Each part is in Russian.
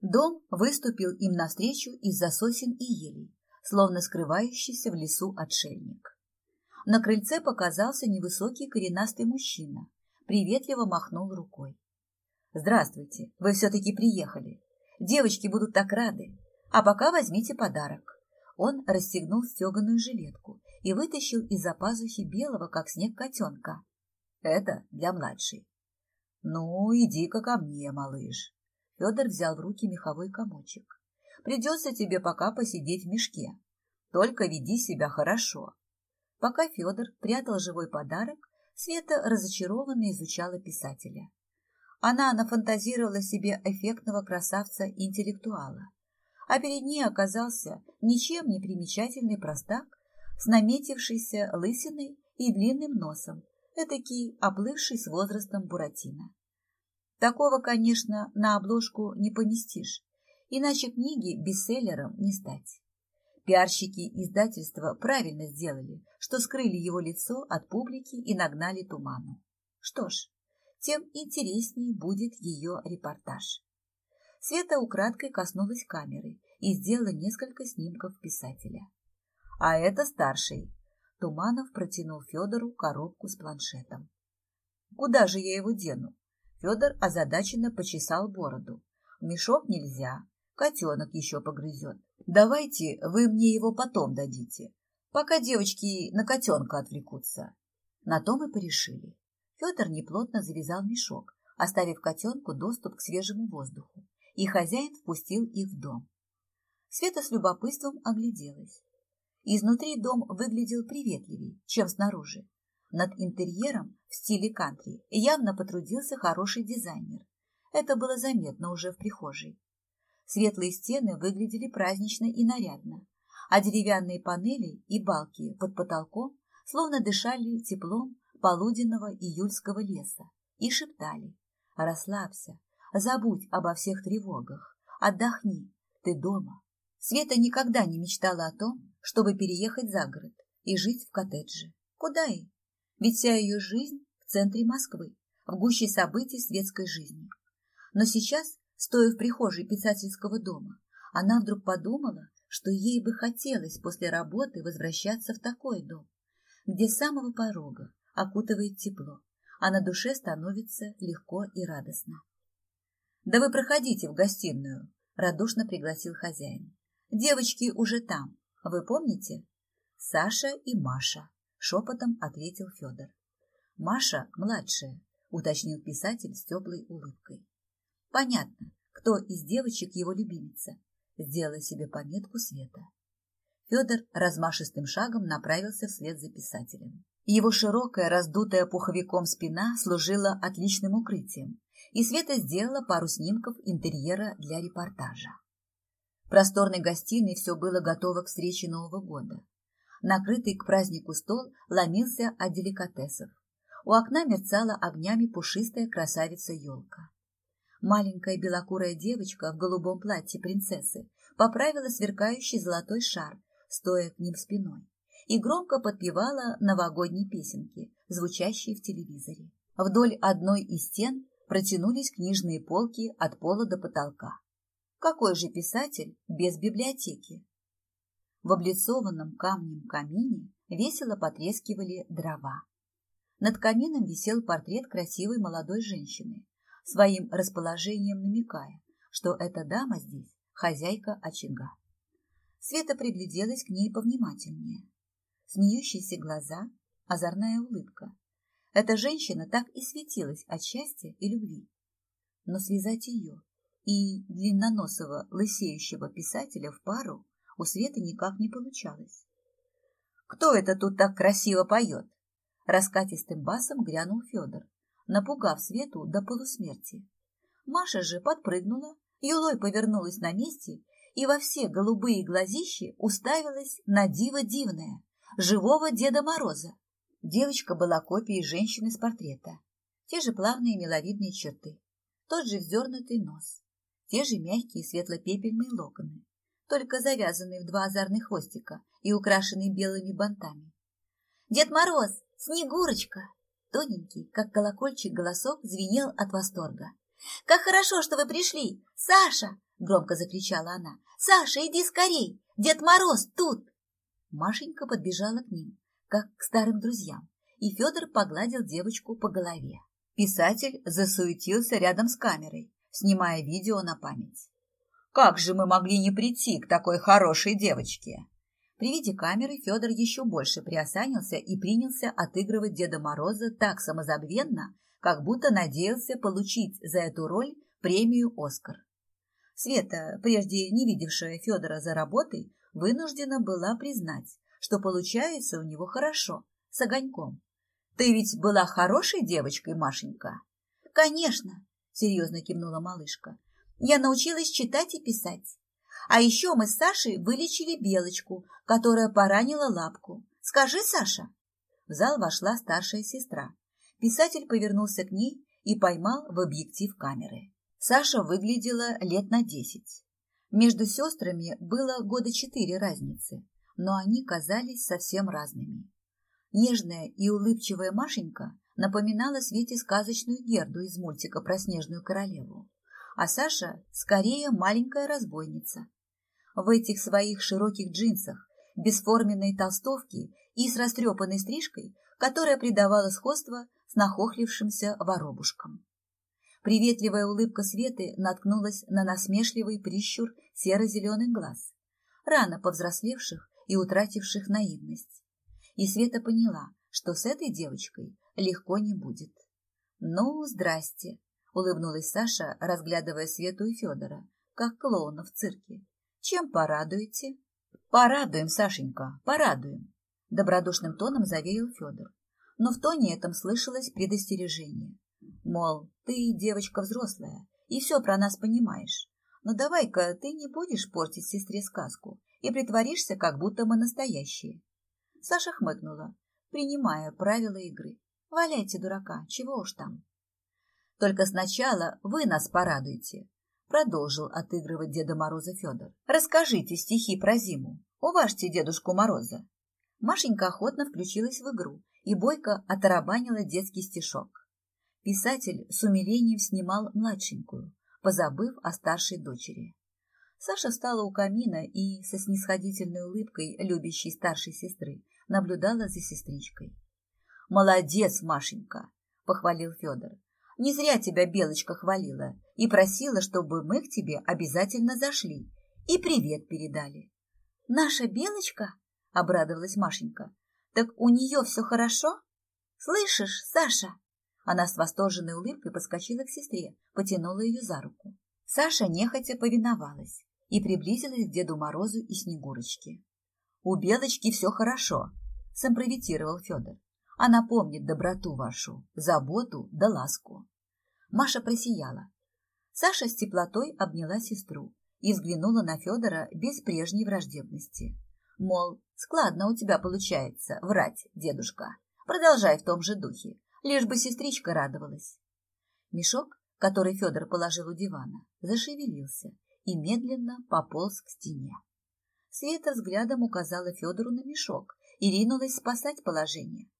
Дом выступил им навстречу из-за сосен и елей, словно скрывающийся в лесу отшельник. На крыльце показался невысокий коренастый мужчина, приветливо махнул рукой. «Здравствуйте, вы все-таки приехали. Девочки будут так рады. А пока возьмите подарок». Он расстегнул стеганую жилетку и вытащил из-за пазухи белого, как снег, котенка. «Это для младшей». «Ну, иди-ка ко мне, малыш». Федор взял в руки меховой комочек. «Придется тебе пока посидеть в мешке. Только веди себя хорошо». Пока Федор прятал живой подарок, Света разочарованно изучала писателя. Она нафантазировала себе эффектного красавца-интеллектуала, а перед ней оказался ничем не примечательный простак с наметившейся лысиной и длинным носом, этакий оплывший с возрастом Буратино. Такого, конечно, на обложку не поместишь, иначе книги бестселлером не стать. Пиарщики издательства правильно сделали, что скрыли его лицо от публики и нагнали туману. Что ж, тем интереснее будет ее репортаж. Света украдкой коснулась камеры и сделала несколько снимков писателя. А это старший. Туманов протянул Федору коробку с планшетом. Куда же я его дену? Федор озадаченно почесал бороду. Мешок нельзя, котенок еще погрызет. Давайте вы мне его потом дадите, пока девочки на котенка отвлекутся. На то мы порешили. Федор неплотно завязал мешок, оставив котенку доступ к свежему воздуху, и хозяин впустил их в дом. Света с любопытством огляделась. Изнутри дом выглядел приветливее, чем снаружи. Над интерьером в стиле кантри явно потрудился хороший дизайнер. Это было заметно уже в прихожей. Светлые стены выглядели празднично и нарядно, а деревянные панели и балки под потолком словно дышали теплом полуденного июльского леса и шептали «Расслабься, забудь обо всех тревогах, отдохни, ты дома». Света никогда не мечтала о том, чтобы переехать за город и жить в коттедже. Куда ей? Ведь вся ее жизнь в центре Москвы, в гуще событий светской жизни. Но сейчас Стоя в прихожей писательского дома, она вдруг подумала, что ей бы хотелось после работы возвращаться в такой дом, где с самого порога окутывает тепло, а на душе становится легко и радостно. «Да вы проходите в гостиную», — радушно пригласил хозяин. «Девочки уже там, вы помните?» «Саша и Маша», — шепотом ответил Федор. «Маша младшая», — уточнил писатель с теплой улыбкой. Понятно, кто из девочек его любимица. Сделала себе пометку Света. Федор размашистым шагом направился вслед за писателем. Его широкая, раздутая пуховиком спина служила отличным укрытием, и Света сделала пару снимков интерьера для репортажа. В просторной гостиной все было готово к встрече Нового года. Накрытый к празднику стол ломился от деликатесов. У окна мерцала огнями пушистая красавица-елка. Маленькая белокурая девочка в голубом платье принцессы поправила сверкающий золотой шар, стоя к ним спиной, и громко подпевала новогодние песенки, звучащие в телевизоре. Вдоль одной из стен протянулись книжные полки от пола до потолка. Какой же писатель без библиотеки? В облицованном камнем камине весело потрескивали дрова. Над камином висел портрет красивой молодой женщины, своим расположением намекая, что эта дама здесь хозяйка очага. Света пригляделась к ней повнимательнее. Смеющиеся глаза, озорная улыбка. Эта женщина так и светилась от счастья и любви. Но связать ее и длинноносого лысеющего писателя в пару у Светы никак не получалось. «Кто это тут так красиво поет?» Раскатистым басом грянул Федор, напугав Свету до полусмерти. Маша же подпрыгнула, юлой повернулась на месте и во все голубые глазищи уставилась на диво дивное, живого Деда Мороза. Девочка была копией женщины с портрета. Те же плавные миловидные черты, тот же вздернутый нос, те же мягкие светло-пепельные локоны, только завязанные в два озорных хвостика и украшенные белыми бантами. «Дед Мороз! Снегурочка!» Тоненький, как колокольчик, голосок звенел от восторга. «Как хорошо, что вы пришли! Саша! – громко закричала она. «Саша, иди скорей! Дед Мороз тут!» Машенька подбежала к ним, как к старым друзьям, и Федор погладил девочку по голове. Писатель засуетился рядом с камерой, снимая видео на память. «Как же мы могли не прийти к такой хорошей девочке?» При виде камеры Федор еще больше приосанился и принялся отыгрывать Деда Мороза так самозабвенно, как будто надеялся получить за эту роль премию «Оскар». Света, прежде не видевшая Федора за работой, вынуждена была признать, что получается у него хорошо, с огоньком. «Ты ведь была хорошей девочкой, Машенька?» «Конечно», — серьезно кивнула малышка. «Я научилась читать и писать. А еще мы с Сашей вылечили Белочку, которая поранила лапку. Скажи, Саша!» В зал вошла старшая сестра. Писатель повернулся к ней и поймал в объектив камеры. Саша выглядела лет на десять. Между сестрами было года четыре разницы, но они казались совсем разными. Нежная и улыбчивая Машенька напоминала Свете сказочную Герду из мультика про Снежную королеву, а Саша скорее маленькая разбойница. В этих своих широких джинсах, бесформенной толстовке и с растрепанной стрижкой, которая придавала сходство с нахохлившимся воробушком. Приветливая улыбка Светы наткнулась на насмешливый прищур серо-зеленых глаз, рано повзрослевших и утративших наивность. И Света поняла, что с этой девочкой легко не будет. «Ну, здрасте», — улыбнулась Саша, разглядывая Свету и Федора, как клоуна в цирке. «Чем порадуете?» «Порадуем, Сашенька, порадуем», — добродушным тоном заверил Федор. Но в тоне этом слышалось предостережение. Мол, ты девочка взрослая и все про нас понимаешь. Но давай-ка ты не будешь портить сестре сказку и притворишься, как будто мы настоящие. Саша хмыкнула, принимая правила игры. Валяйте, дурака, чего уж там. Только сначала вы нас порадуете, продолжил отыгрывать Деда Мороза Федор. Расскажите стихи про зиму. Уважьте Дедушку Мороза. Машенька охотно включилась в игру и бойко оторобанила детский стишок. Писатель с умилением снимал младшенькую, позабыв о старшей дочери. Саша встала у камина и, со снисходительной улыбкой любящей старшей сестры, наблюдала за сестричкой. «Молодец, Машенька!» — похвалил Федор. «Не зря тебя Белочка хвалила и просила, чтобы мы к тебе обязательно зашли и привет передали». «Наша Белочка?» — обрадовалась Машенька. «Так у нее все хорошо? Слышишь, Саша?» Она с восторженной улыбкой подскочила к сестре, потянула ее за руку. Саша нехотя повиновалась и приблизилась к Деду Морозу и Снегурочке. «У Белочки все хорошо», — симпровизировал Федор. «Она помнит доброту вашу, заботу да ласку». Маша просияла. Саша с теплотой обняла сестру и взглянула на Федора без прежней враждебности. Мол, складно у тебя получается врать, дедушка. Продолжай в том же духе лишь бы сестричка радовалась. Мешок, который Федор положил у дивана, зашевелился и медленно пополз к стене. Света взглядом указала Федору на мешок и ринулась спасать положение.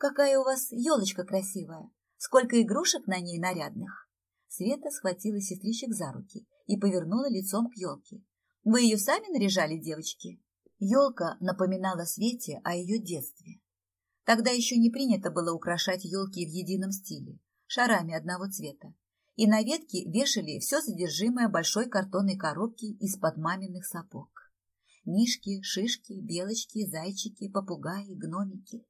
«Какая у вас елочка красивая! Сколько игрушек на ней нарядных!» Света схватила сестричек за руки и повернула лицом к елке. «Вы ее сами наряжали, девочки?» Елка напоминала Свете о ее детстве. Тогда еще не принято было украшать елки в едином стиле, шарами одного цвета, и на ветке вешали все содержимое большой картонной коробки из-под маминых сапог. Мишки, шишки, белочки, зайчики, попугаи, гномики.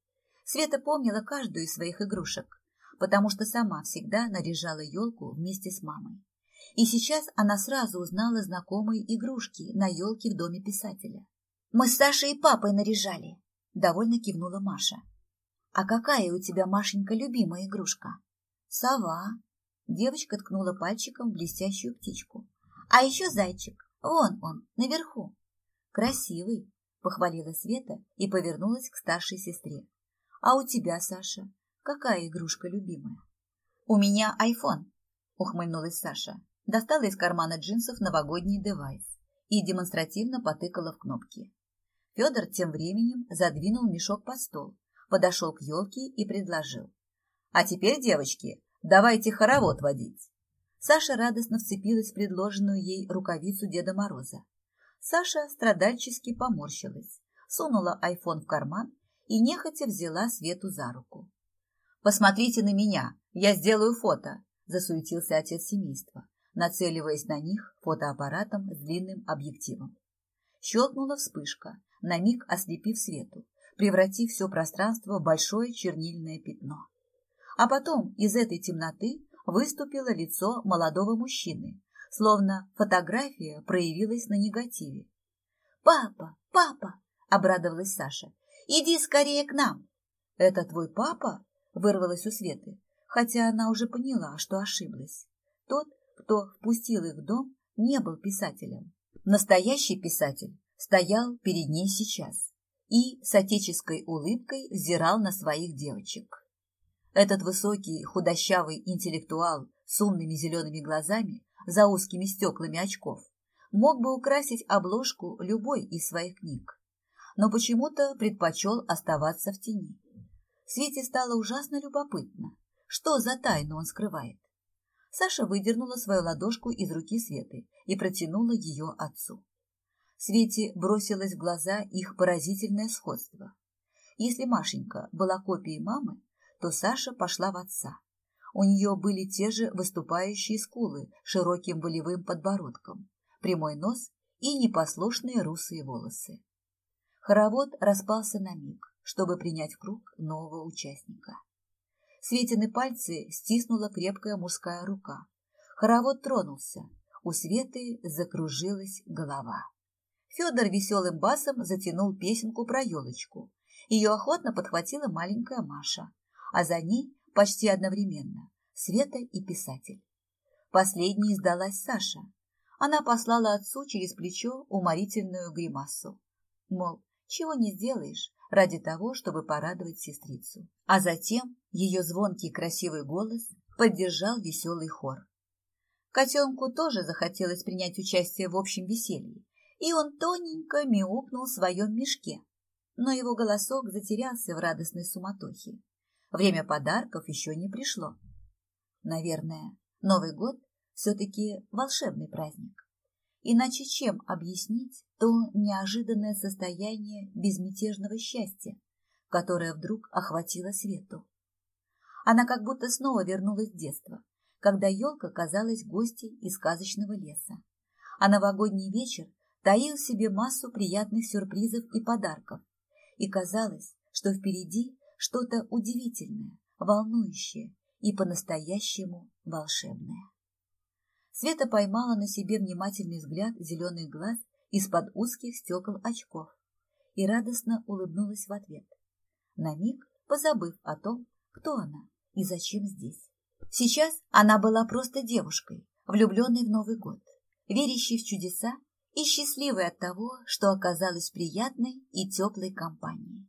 Света помнила каждую из своих игрушек, потому что сама всегда наряжала елку вместе с мамой. И сейчас она сразу узнала знакомые игрушки на елке в доме писателя. «Мы с Сашей и папой наряжали», — довольно кивнула Маша. «А какая у тебя, Машенька, любимая игрушка?» «Сова». Девочка ткнула пальчиком в блестящую птичку. «А еще зайчик. Вон он, наверху». «Красивый», — похвалила Света и повернулась к старшей сестре. «А у тебя, Саша, какая игрушка любимая?» «У меня айфон», — ухмыльнулась Саша. Достала из кармана джинсов новогодний девайс и демонстративно потыкала в кнопки. Федор тем временем задвинул мешок под стол подошел к елке и предложил. «А теперь, девочки, давайте хоровод водить». Саша радостно вцепилась в предложенную ей рукавицу Деда Мороза. Саша страдальчески поморщилась, сунула айфон в карман и нехотя взяла Свету за руку. «Посмотрите на меня, я сделаю фото», – засуетился отец семейства, нацеливаясь на них фотоаппаратом с длинным объективом. Щелкнула вспышка, на миг ослепив Свету, превратив все пространство в большое чернильное пятно. А потом из этой темноты выступило лицо молодого мужчины, словно фотография проявилась на негативе. «Папа! Папа!» – обрадовалась Саша. «Иди скорее к нам!» «Это твой папа?» – вырвалось у Светы, хотя она уже поняла, что ошиблась. Тот, кто впустил их в дом, не был писателем. Настоящий писатель стоял перед ней сейчас и с отеческой улыбкой взирал на своих девочек. Этот высокий, худощавый интеллектуал с умными зелеными глазами за узкими стеклами очков мог бы украсить обложку любой из своих книг, но почему-то предпочел оставаться в тени. Свете стало ужасно любопытно, что за тайну он скрывает. Саша выдернула свою ладошку из руки Светы и протянула ее отцу. Свете бросилось в глаза их поразительное сходство. Если Машенька была копией мамы, то Саша пошла в отца. У нее были те же выступающие скулы широким волевым подбородком, прямой нос и непослушные русые волосы. Хоровод распался на миг, чтобы принять в круг нового участника. Светины пальцы стиснула крепкая мужская рука. Хоровод тронулся, у Светы закружилась голова. Федор веселым басом затянул песенку про елочку. Ее охотно подхватила маленькая Маша, а за ней почти одновременно Света и писатель. Последней сдалась Саша. Она послала отцу через плечо уморительную гримасу. Мол, чего не сделаешь ради того, чтобы порадовать сестрицу. А затем ее звонкий красивый голос поддержал веселый хор. Котенку тоже захотелось принять участие в общем веселье, и он тоненько мяукнул в своем мешке. Но его голосок затерялся в радостной суматохе. Время подарков еще не пришло. Наверное, Новый год все-таки волшебный праздник. Иначе чем объяснить то неожиданное состояние безмятежного счастья, которое вдруг охватило Свету? Она как будто снова вернулась в детство, когда елка казалась гостьей из сказочного леса, а новогодний вечер таил в себе массу приятных сюрпризов и подарков, и казалось, что впереди что-то удивительное, волнующее и по-настоящему волшебное. Света поймала на себе внимательный взгляд зеленых глаз из-под узких стекол очков и радостно улыбнулась в ответ, на миг позабыв о том, кто она и зачем здесь. Сейчас она была просто девушкой, влюбленной в Новый год, верящей в чудеса и счастливой от того, что оказалась приятной и теплой компанией.